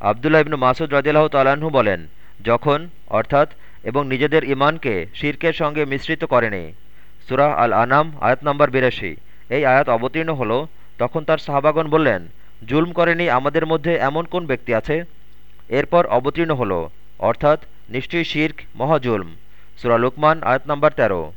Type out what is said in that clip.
আবদুল্লাহ ইবনু মাসুদ রাজিল্লাহ তালাহু বলেন, যখন, অর্থাৎ, এবং নিজেদের ইমানকে শির্কের সঙ্গে মিশ্রিত করেনি সুরাহ আল আনাম আয়াত নম্বর বিরাশি, এই আয়াত অবতীর্ণ হল, তখন তার সাহাবাগন বললেন, জুলম করেনি আমাদের মধ্যে এমন কোন ব্যক্তি আছে? এরপর অবতীর্ণ হল, অর্থাৎ, নিশ্চয়ই শির্ক মহাজুলম সুরা লুকমান, আয়াত নম্বর তেরো।